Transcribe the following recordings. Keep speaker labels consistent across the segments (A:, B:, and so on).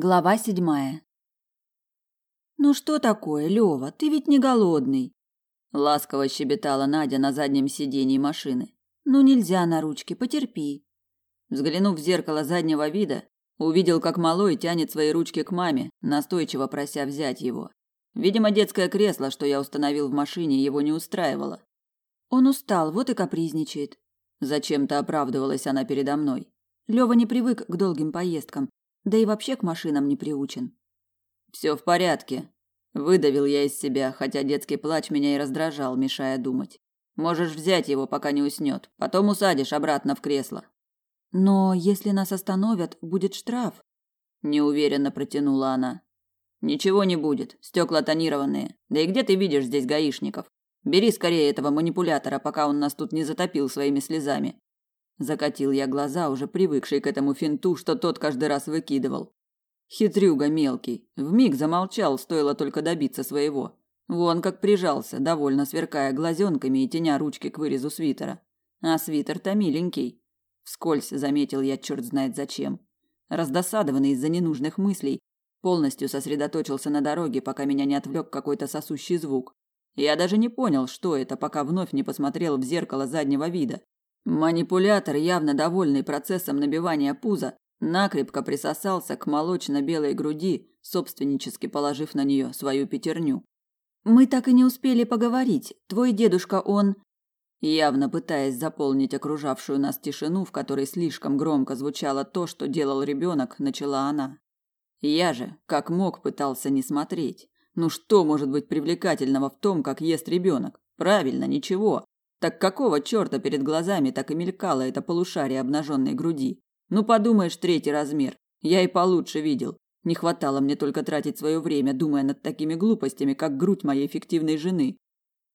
A: Глава седьмая. Ну что такое, Лёва, ты ведь не голодный? Ласково щебетала Надя на заднем сиденье машины. Ну нельзя на ручке, потерпи. Взглянув в зеркало заднего вида, увидел, как малой тянет свои ручки к маме, настойчиво прося взять его. Видимо, детское кресло, что я установил в машине, его не устраивало. Он устал, вот и капризничает. Зачем-то оправдывалась она передо мной. Лёва не привык к долгим поездкам, да и вообще к машинам не приучен. Все в порядке, выдавил я из себя, хотя детский плач меня и раздражал, мешая думать. Можешь взять его, пока не уснет, потом усадишь обратно в кресло. Но если нас остановят, будет штраф, неуверенно протянула она. Ничего не будет, стекла тонированные. Да и где ты видишь здесь гаишников? Бери скорее этого манипулятора, пока он нас тут не затопил своими слезами. Закатил я глаза, уже привыкший к этому финту, что тот каждый раз выкидывал. Хитрюга мелкий, вмиг замолчал, стоило только добиться своего. Вон как прижался, довольно сверкая глазенками и теня ручки к вырезу свитера. А свитер-то миленький. Вскользь заметил я черт знает зачем. Раздосадованный из-за ненужных мыслей, полностью сосредоточился на дороге, пока меня не отвлек какой-то сосущий звук. Я даже не понял, что это, пока вновь не посмотрел в зеркало заднего вида. Манипулятор, явно довольный процессом набивания пуза, накрепко присосался к молочно-белой груди, собственнически положив на нее свою пятерню. Мы так и не успели поговорить. Твой дедушка, он явно пытаясь заполнить окружавшую нас тишину, в которой слишком громко звучало то, что делал ребенок, начала она. Я же, как мог, пытался не смотреть. Ну что может быть привлекательного в том, как ест ребенок? Правильно, ничего. Так какого черта перед глазами так и мелькало это полушарие обнаженной груди? Ну подумаешь, третий размер. Я и получше видел. Не хватало мне только тратить свое время, думая над такими глупостями, как грудь моей фиктивной жены.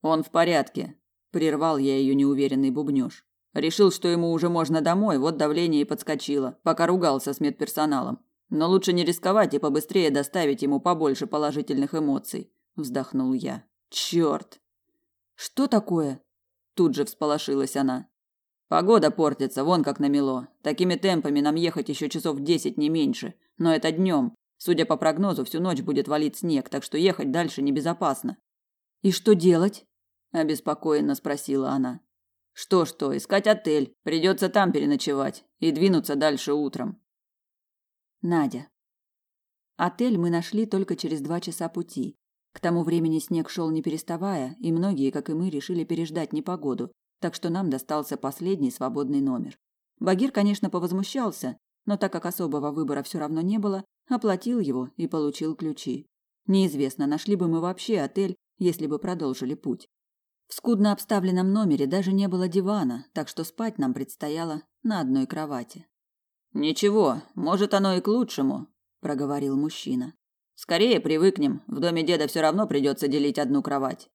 A: Он в порядке, прервал я ее неуверенный бубнёж. Решил, что ему уже можно домой, вот давление и подскочило, пока ругался с медперсоналом. Но лучше не рисковать и побыстрее доставить ему побольше положительных эмоций, вздохнул я. Черт! Что такое? Тут же всполошилась она. Погода портится, вон как намело. Такими темпами нам ехать еще часов десять, не меньше. Но это днем. Судя по прогнозу, всю ночь будет валить снег, так что ехать дальше небезопасно. И что делать? обеспокоенно спросила она. Что-что, искать отель. Придется там переночевать и двинуться дальше утром. Надя. Отель мы нашли только через два часа пути. К тому времени снег шел не переставая, и многие, как и мы, решили переждать непогоду, так что нам достался последний свободный номер. Багир, конечно, повозмущался, но так как особого выбора все равно не было, оплатил его и получил ключи. Неизвестно, нашли бы мы вообще отель, если бы продолжили путь. В скудно обставленном номере даже не было дивана, так что спать нам предстояло на одной кровати. Ничего, может оно и к лучшему, проговорил мужчина. Скорее привыкнем, в доме деда все равно придется делить одну кровать.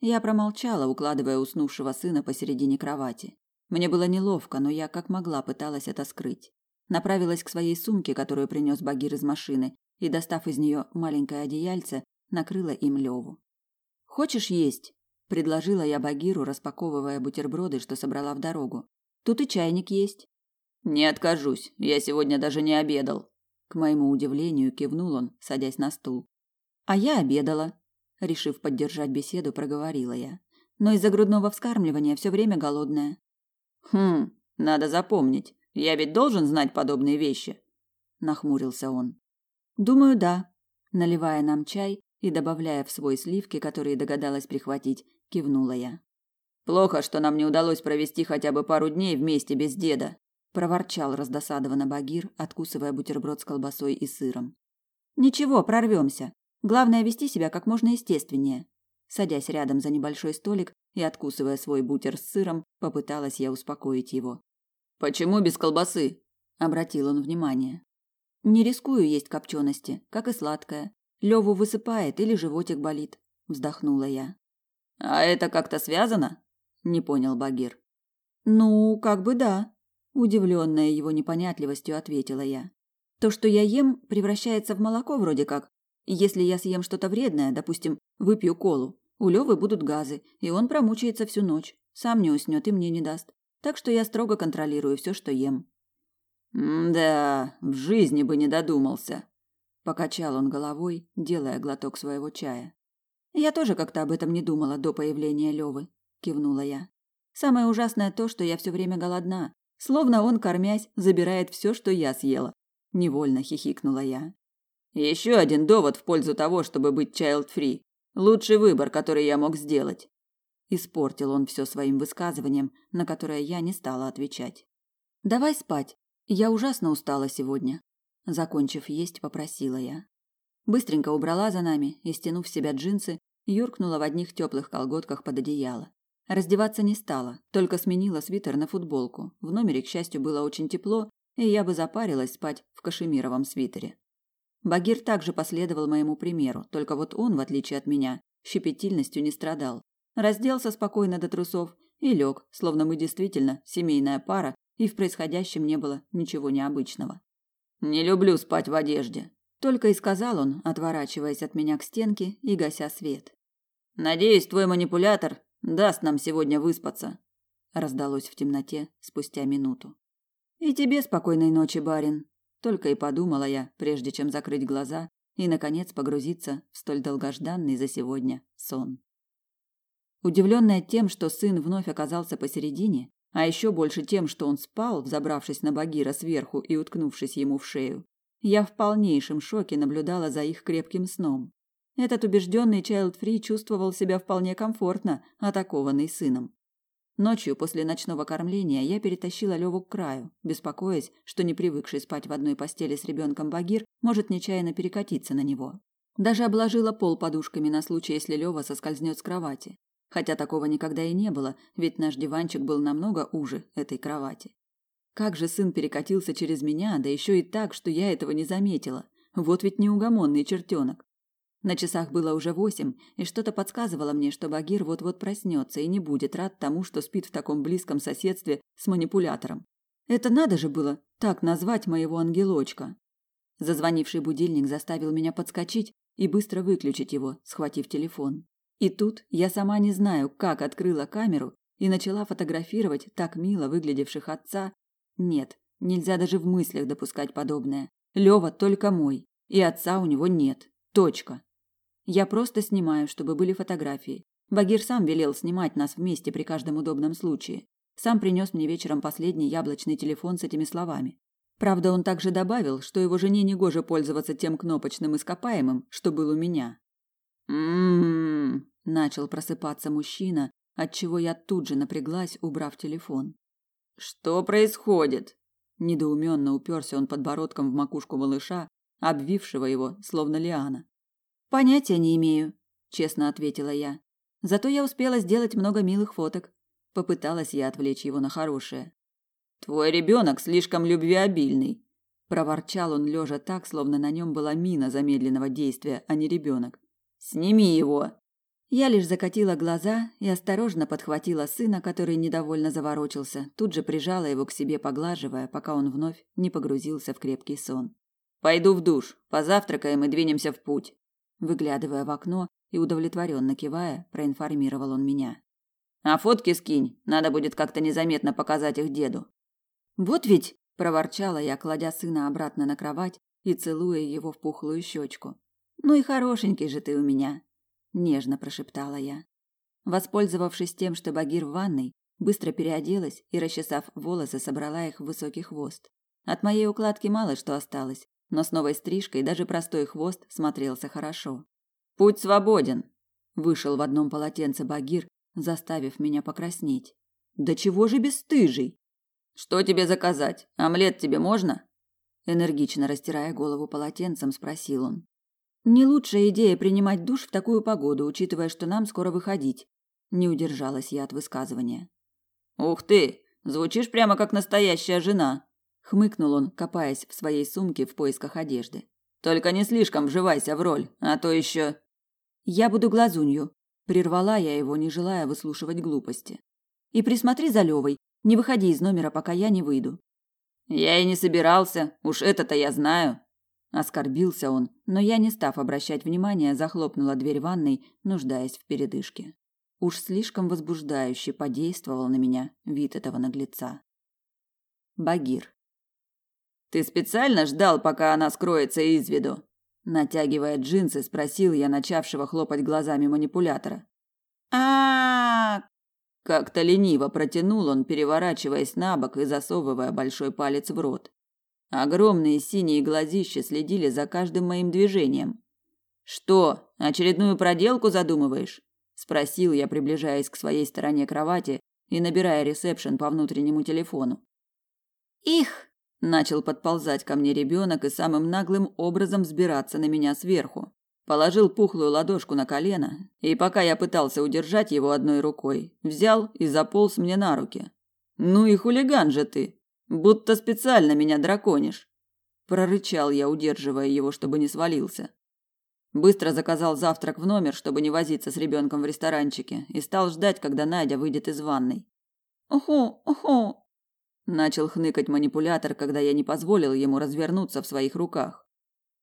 A: Я промолчала, укладывая уснувшего сына посередине кровати. Мне было неловко, но я как могла пыталась это скрыть. Направилась к своей сумке, которую принес Багир из машины, и, достав из нее маленькое одеяльце, накрыла им Леву. «Хочешь есть?» – предложила я Багиру, распаковывая бутерброды, что собрала в дорогу. «Тут и чайник есть». «Не откажусь, я сегодня даже не обедал», к моему удивлению кивнул он, садясь на стул. А я обедала, решив поддержать беседу, проговорила я. Но из-за грудного вскармливания все время голодная. Хм, надо запомнить. Я ведь должен знать подобные вещи, нахмурился он. Думаю, да. Наливая нам чай и добавляя в свой сливки, которые догадалась прихватить, кивнула я. Плохо, что нам не удалось провести хотя бы пару дней вместе без деда, проворчал раздосадованно Багир, откусывая бутерброд с колбасой и сыром. Ничего, прорвемся. Главное вести себя как можно естественнее. Садясь рядом за небольшой столик и откусывая свой бутер с сыром, попыталась я успокоить его. Почему без колбасы? обратил он внимание. Не рискую есть копчености, как и сладкое. Леву высыпает или животик болит, вздохнула я. А это как-то связано? не понял Багир. Ну, как бы да, Удивленная его непонятливостью, ответила я. То, что я ем, превращается в молоко вроде как. Если я съем что-то вредное, допустим, выпью колу, у Лёвы будут газы, и он промучается всю ночь. Сам не уснёт и мне не даст. Так что я строго контролирую всё, что ем. «Да, в жизни бы не додумался», Покачал он головой, делая глоток своего чая. Я тоже как-то об этом не думала до появления Лёвы, кивнула я. Самое ужасное то, что я все время голодна, словно он, кормясь, забирает все, что я съела. Невольно хихикнула я. Еще один довод в пользу того, чтобы быть child-free. Лучший выбор, который я мог сделать. Испортил он все своим высказыванием, на которое я не стала отвечать. Давай спать. Я ужасно устала сегодня. Закончив есть, попросила я. Быстренько убрала за нами и, стянув с себя джинсы, юркнула в одних теплых колготках под одеяло. Раздеваться не стала, только сменила свитер на футболку. В номере, к счастью, было очень тепло, и я бы запарилась спать в кашемировом свитере. Багир также последовал моему примеру, только вот он, в отличие от меня, щепетильностью не страдал. Разделся спокойно до трусов и лег, словно мы действительно семейная пара, и в происходящем не было ничего необычного. Не люблю спать в одежде, только и сказал он, отворачиваясь от меня к стенке и гася свет. Надеюсь, твой манипулятор даст нам сегодня выспаться, раздалось в темноте спустя минуту. И тебе спокойной ночи, барин, только и подумала я, прежде чем закрыть глаза и наконец погрузиться в столь долгожданный за сегодня сон. Удивленная тем, что сын вновь оказался посередине, а еще больше тем, что он спал, взобравшись на Багира сверху и уткнувшись ему в шею. Я в полнейшем шоке наблюдала за их крепким сном. Этот убежденный Чайлд-фри чувствовал себя вполне комфортно, атакованный сыном. Ночью после ночного кормления я перетащила Леву к краю, беспокоясь, что не привыкший спать в одной постели с ребенком Багир может нечаянно перекатиться на него. Даже обложила пол подушками на случай, если Лева соскользнет с кровати хотя такого никогда и не было, ведь наш диванчик был намного уже этой кровати. Как же сын перекатился через меня, да еще и так, что я этого не заметила. Вот ведь неугомонный чертенок. На часах было уже восемь, и что-то подсказывало мне, что Багир вот-вот проснется и не будет рад тому, что спит в таком близком соседстве с манипулятором. Это надо же было так назвать моего ангелочка. Зазвонивший будильник заставил меня подскочить и быстро выключить его, схватив телефон. И тут я сама не знаю, как открыла камеру и начала фотографировать так мило выглядевших отца. Нет, нельзя даже в мыслях допускать подобное. Лёва только мой, и отца у него нет. Точка. Я просто снимаю, чтобы были фотографии. Багир сам велел снимать нас вместе при каждом удобном случае. Сам принес мне вечером последний яблочный телефон с этими словами. Правда, он также добавил, что его жене негоже пользоваться тем кнопочным ископаемым, что был у меня. Мм, начал просыпаться мужчина, от чего я тут же напряглась, убрав телефон. Что происходит? Недоуменно уперся он подбородком в макушку малыша, обвившего его, словно лиана. Понятия не имею, честно ответила я. Зато я успела сделать много милых фоток. Попыталась я отвлечь его на хорошее. Твой ребенок слишком любвеобильный, проворчал он лежа так, словно на нем была мина замедленного действия, а не ребенок. Сними его. Я лишь закатила глаза и осторожно подхватила сына, который недовольно заворочился, тут же прижала его к себе, поглаживая, пока он вновь не погрузился в крепкий сон. Пойду в душ, позавтракаем и двинемся в путь. Выглядывая в окно и удовлетворенно кивая, проинформировал он меня. А фотки скинь, надо будет как-то незаметно показать их деду. Вот ведь, проворчала я, кладя сына обратно на кровать и целуя его в пухлую щечку. Ну и хорошенький же ты у меня нежно прошептала я. Воспользовавшись тем, что Багир в ванной, быстро переоделась и, расчесав волосы, собрала их в высокий хвост. От моей укладки мало что осталось, но с новой стрижкой даже простой хвост смотрелся хорошо. Путь свободен, вышел в одном полотенце Багир, заставив меня покраснеть. Да чего же бесстыжий? Что тебе заказать? Омлет тебе можно? Энергично растирая голову полотенцем, спросил он. Не лучшая идея принимать душ в такую погоду, учитывая, что нам скоро выходить. Не удержалась я от высказывания. Ух ты, звучишь прямо как настоящая жена, хмыкнул он, копаясь в своей сумке в поисках одежды. Только не слишком вживайся в роль, а то еще. Я буду глазунью, прервала я его, не желая выслушивать глупости. И присмотри за Левой, не выходи из номера, пока я не выйду. Я и не собирался, уж это-то я знаю, Оскорбился он, но я, не став обращать внимания, захлопнула дверь ванной, нуждаясь в передышке. Уж слишком возбуждающе подействовал на меня вид этого наглеца. Багир. Ты специально ждал, пока она скроется из виду? Натягивая джинсы, спросил я начавшего хлопать глазами манипулятора.
B: а
A: Как-то лениво протянул он, переворачиваясь на бок и засовывая большой палец в рот. Огромные синие глазища следили за каждым моим движением. «Что, очередную проделку задумываешь?» – спросил я, приближаясь к своей стороне кровати и набирая ресепшн по внутреннему телефону.
B: «Их!»
A: – начал подползать ко мне ребенок и самым наглым образом взбираться на меня сверху. Положил пухлую ладошку на колено, и пока я пытался удержать его одной рукой, взял и заполз мне на руки. «Ну и хулиган же ты! Будто специально меня драконишь!» Прорычал я, удерживая его, чтобы не свалился. Быстро заказал завтрак в номер, чтобы не возиться с ребенком в ресторанчике, и стал ждать, когда Надя выйдет из ванной.
B: «Уху, уху!»
A: Начал хныкать манипулятор, когда я не позволил ему развернуться в своих руках.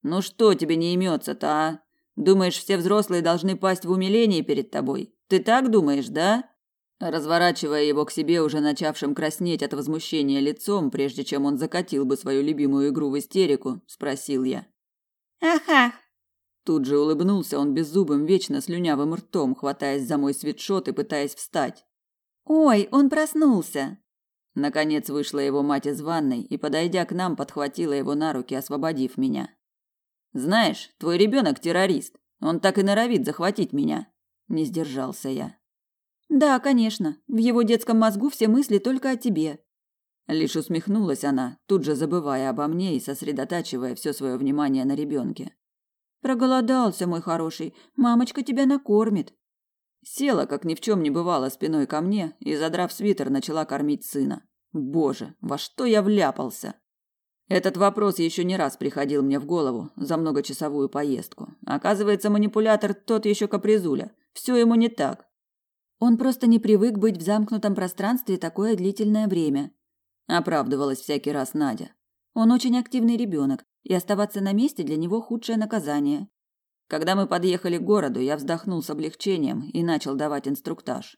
A: «Ну что тебе не имется-то, а? Думаешь, все взрослые должны пасть в умилении перед тобой? Ты так думаешь, да?» Разворачивая его к себе уже начавшим краснеть от возмущения лицом, прежде чем он закатил бы свою любимую игру в истерику, спросил я.
B: «Ах-ах!»
A: Тут же улыбнулся он беззубым, вечно слюнявым ртом, хватаясь за мой свитшот и пытаясь встать.
B: «Ой, он проснулся!»
A: Наконец вышла его мать из ванной и, подойдя к нам, подхватила его на руки, освободив меня. «Знаешь, твой ребенок террорист. Он так и норовит захватить меня». Не сдержался я.
B: «Да, конечно. В его детском мозгу все мысли только о тебе».
A: Лишь усмехнулась она, тут же забывая обо мне и сосредотачивая все свое внимание на ребенке.
B: Проголодался, мой хороший. Мамочка тебя накормит.
A: Села, как ни в чем не бывало, спиной ко мне и, задрав свитер, начала кормить сына. Боже, во что я вляпался? Этот вопрос еще не раз приходил мне в голову за многочасовую поездку. Оказывается, манипулятор тот еще капризуля. Все ему не так.
B: Он просто не привык быть в замкнутом пространстве такое длительное время.
A: Оправдывалась всякий раз Надя.
B: Он очень активный ребенок, и оставаться на месте для него худшее наказание.
A: Когда мы подъехали к городу, я вздохнул с облегчением и начал давать инструктаж.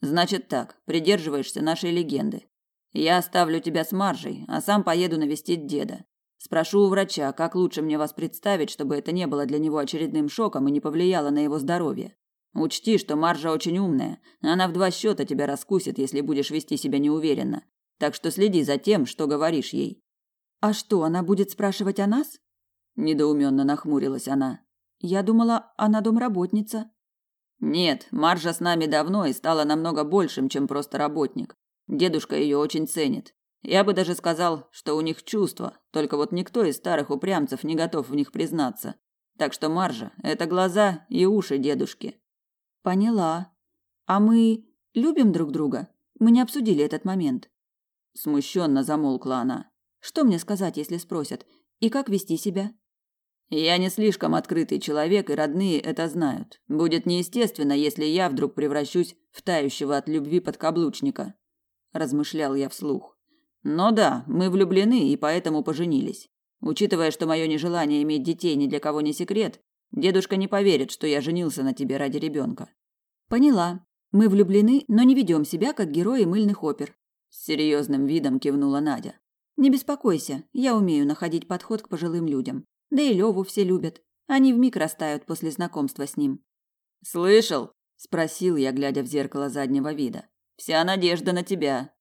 A: Значит так, придерживаешься нашей легенды. Я оставлю тебя с Маржей, а сам поеду навестить деда. Спрошу у врача, как лучше мне вас представить, чтобы это не было для него очередным шоком и не повлияло на его здоровье. Учти, что Маржа очень умная. Она в два счета тебя раскусит, если будешь вести себя неуверенно. Так что следи за тем, что говоришь ей.
B: А что, она будет спрашивать о нас?
A: Недоуменно нахмурилась она.
B: Я думала, она домработница.
A: Нет, Маржа с нами давно и стала намного большим, чем просто работник. Дедушка ее очень ценит. Я бы даже сказал, что у них чувства, только вот никто из старых упрямцев не готов в них признаться. Так что Маржа – это глаза и уши дедушки.
B: Поняла. А мы любим друг друга? Мы не обсудили этот момент.
A: Смущенно замолкла она.
B: Что мне сказать, если спросят? И как вести себя?
A: Я не слишком открытый человек, и родные это знают. Будет неестественно, если я вдруг превращусь в тающего от любви подкаблучника, размышлял я вслух. Но да, мы влюблены и поэтому поженились. Учитывая, что мое нежелание иметь детей ни для кого не секрет, дедушка не поверит, что я женился на тебе ради ребенка.
B: Поняла. Мы влюблены, но не ведем себя как герои мыльных опер.
A: С серьезным видом кивнула Надя.
B: Не беспокойся, я умею находить подход к пожилым людям. Да и Леву все любят. Они вмиг растают после знакомства с ним.
A: Слышал? спросил я, глядя в зеркало заднего вида. Вся надежда на тебя.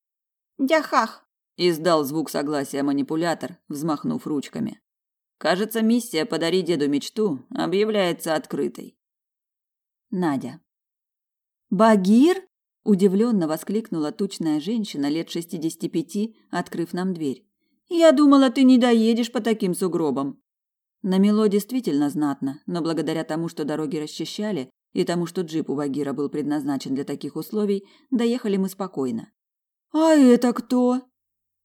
B: Дяхах,
A: издал звук согласия манипулятор, взмахнув ручками. Кажется, миссия подари деду мечту объявляется открытой.
B: Надя. Багир? Удивленно воскликнула тучная женщина лет шестидесяти пяти, открыв нам дверь. «Я думала, ты не доедешь по таким сугробам». Намело действительно знатно, но благодаря тому, что дороги расчищали, и тому, что джип у Багира был предназначен для таких условий, доехали мы спокойно. «А это кто?»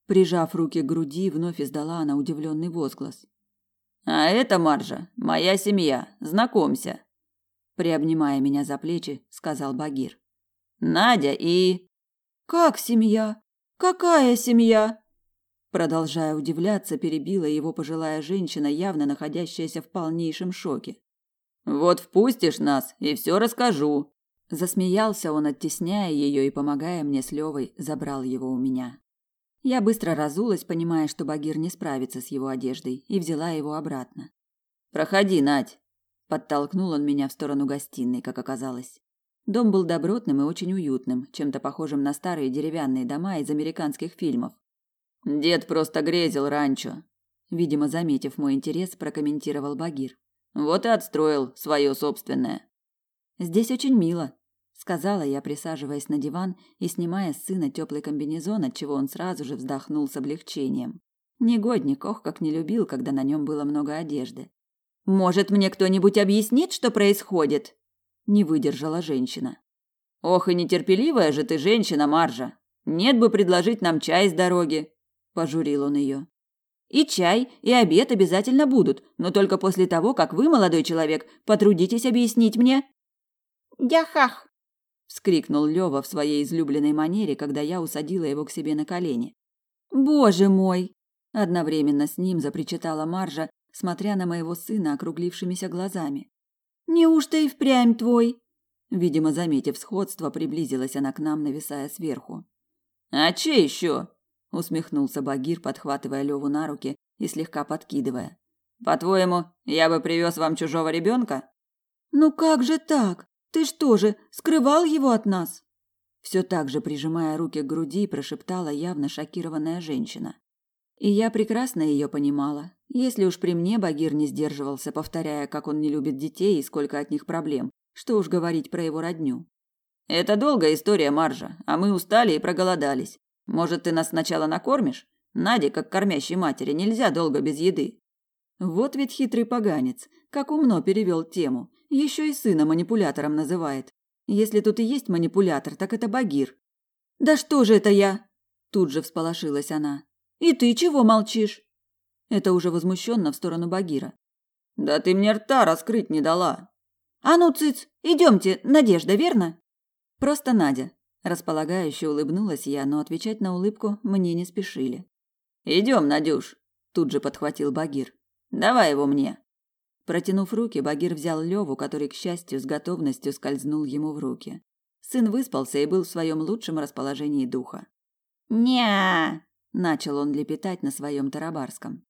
B: Прижав руки к груди, вновь издала она удивленный возглас.
A: «А это, Маржа, моя семья. Знакомься!» Приобнимая меня за плечи, сказал Багир. Надя и...
B: Как семья? Какая семья?
A: Продолжая удивляться, перебила его пожилая женщина, явно находящаяся в полнейшем шоке. Вот впустишь нас, и все расскажу. Засмеялся он, оттесняя ее и помогая мне с Левой, забрал его у меня. Я быстро разулась, понимая, что Багир не справится с его одеждой, и взяла его обратно. Проходи, Надь. Подтолкнул он меня в сторону гостиной, как оказалось. Дом был добротным и очень уютным, чем-то похожим на старые деревянные дома из американских фильмов. Дед просто грезил ранчо. Видимо, заметив мой интерес, прокомментировал Багир. Вот и отстроил свое собственное. Здесь очень мило, сказала я, присаживаясь на диван и снимая с сына теплый комбинезон, от чего он сразу же вздохнул с облегчением. Негодник, ох, как не любил, когда на нем было много одежды. Может, мне кто-нибудь объяснит, что происходит? Не выдержала женщина. Ох, и нетерпеливая же ты женщина, Маржа. Нет бы предложить нам чай с дороги, пожурил он ее. И чай, и обед обязательно будут, но только после того, как вы, молодой человек, потрудитесь объяснить мне.
B: Яхах!
A: вскрикнул Лёва в своей излюбленной манере, когда я усадила его к себе на колени. Боже мой! Одновременно с ним запричитала Маржа, смотря на моего сына округлившимися глазами. Неужто и впрямь твой? Видимо, заметив сходство, приблизилась она к нам, нависая сверху. А че еще? Усмехнулся Багир, подхватывая Леву на руки и слегка подкидывая. По-твоему, я бы привез вам чужого ребенка? Ну как же так? Ты что же, скрывал его от нас? Все так же прижимая руки к груди, прошептала явно шокированная женщина. И я прекрасно ее понимала. Если уж при мне Багир не сдерживался, повторяя, как он не любит детей и сколько от них проблем, что уж говорить про его родню. Это долгая история, Маржа, а мы устали и проголодались. Может, ты нас сначала накормишь? Наде, как кормящей матери, нельзя долго без еды. Вот ведь хитрый поганец, как умно перевел тему. Еще и сына манипулятором называет. Если тут и есть манипулятор, так это Багир. Да что же это я? Тут же всполошилась она. И ты чего молчишь? Это уже возмущенно в сторону Багира. Да ты мне рта раскрыть не дала. А ну, цыц, идемте, Надежда, верно? Просто Надя. Располагающе улыбнулась я, но отвечать на улыбку мне не спешили. Идем, Надюш, тут же подхватил Багир. Давай его мне. Протянув руки, Багир взял Леву, который, к счастью, с готовностью скользнул ему в руки. Сын выспался и был в своем лучшем расположении духа. «Ня!» – начал он лепетать на своем тарабарском.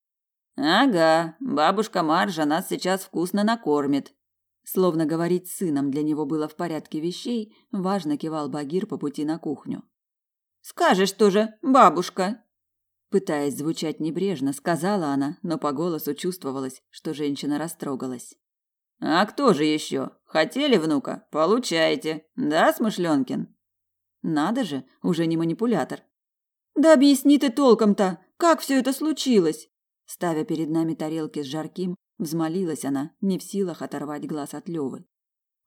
A: Ага, бабушка Маржа нас сейчас вкусно накормит. Словно говорить с сыном для него было в порядке вещей, важно кивал Багир по пути на кухню. Скажешь тоже, бабушка. Пытаясь звучать небрежно, сказала она, но по голосу чувствовалось, что женщина растрогалась. А кто же еще? Хотели внука? Получаете. Да, Смышленкин? Надо же, уже не манипулятор. Да объясни ты толком-то, как все это случилось? Ставя перед нами тарелки с жарким, взмолилась она, не в силах оторвать глаз от Левы.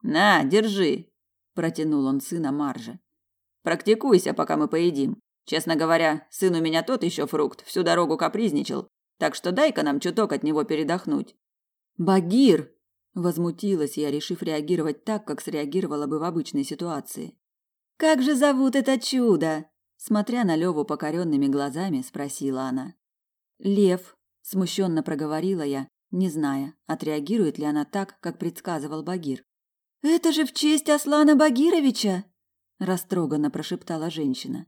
A: «На, держи!» – протянул он сына Марже. «Практикуйся, пока мы поедим. Честно говоря, сын у меня тот еще фрукт, всю дорогу капризничал, так что дай-ка нам чуток от него передохнуть». «Багир!» – возмутилась я, решив реагировать так, как среагировала бы в обычной ситуации. «Как же зовут это чудо?» Смотря на Леву покоренными глазами, спросила она. «Лев», смущенно проговорила я, не зная, отреагирует ли она так, как предсказывал Багир. Это же в честь Аслана Багировича, растроганно прошептала женщина.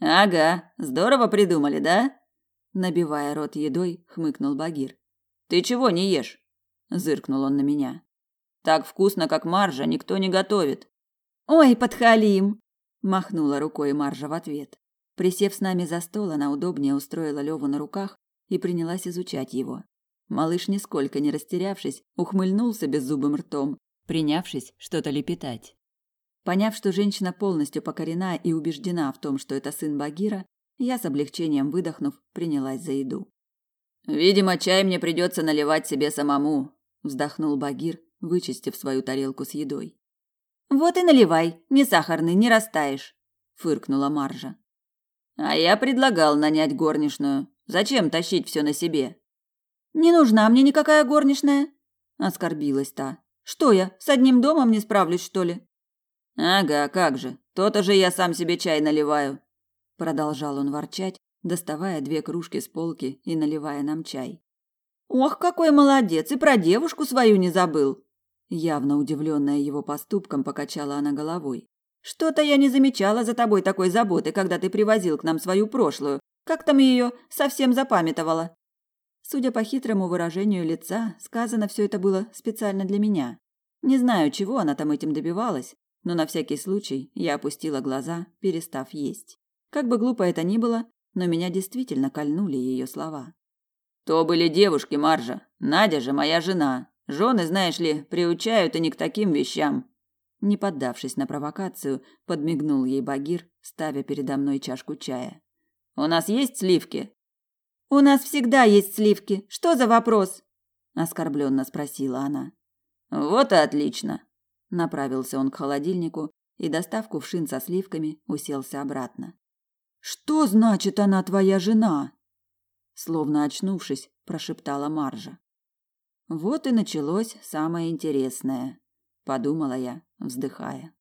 A: Ага, здорово придумали, да? Набивая рот едой, хмыкнул Багир. Ты чего не ешь? зыркнул он на меня. Так вкусно, как маржа, никто не готовит. Ой, подхалим, махнула рукой Маржа в ответ. Присев с нами за стол, она удобнее устроила Леву на руках и принялась изучать его. Малыш, нисколько не растерявшись, ухмыльнулся беззубым ртом, принявшись что-то лепетать. Поняв, что женщина полностью покорена и убеждена в том, что это сын Багира, я с облегчением выдохнув, принялась за еду. Видимо, чай мне придется наливать себе самому, вздохнул Багир, вычистив свою тарелку с едой. Вот и наливай, не сахарный, не растаешь, фыркнула Маржа. А я предлагал нанять горничную, Зачем тащить все на себе? Не нужна мне никакая горничная, оскорбилась та. Что я, с одним домом не справлюсь, что ли? Ага, как же. То-то же я сам себе чай наливаю, продолжал он ворчать, доставая две кружки с полки и наливая нам чай. Ох, какой молодец, и про девушку свою не забыл. Явно удивленная его поступком, покачала она головой. Что-то я не замечала за тобой такой заботы, когда ты привозил к нам свою прошлую, как там ее совсем запамятовала. Судя по хитрому выражению лица, сказано все это было специально для меня. Не знаю, чего она там этим добивалась, но на всякий случай я опустила глаза, перестав есть. Как бы глупо это ни было, но меня действительно кольнули ее слова. То были девушки, Маржа. Надя же моя жена. Жены, знаешь ли, приучают и не к таким вещам. Не поддавшись на провокацию, подмигнул ей Багир, ставя передо мной чашку чая. У нас есть сливки? У нас всегда есть сливки. Что за вопрос? оскорбленно спросила она. Вот и отлично. Направился он к холодильнику и, достав кувшин со сливками, уселся обратно. Что значит она твоя жена? Словно очнувшись, прошептала Маржа. Вот и началось самое интересное, подумала я, вздыхая.